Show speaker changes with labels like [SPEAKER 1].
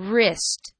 [SPEAKER 1] wrist.